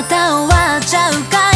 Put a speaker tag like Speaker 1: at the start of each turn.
Speaker 1: また終わっちゃうか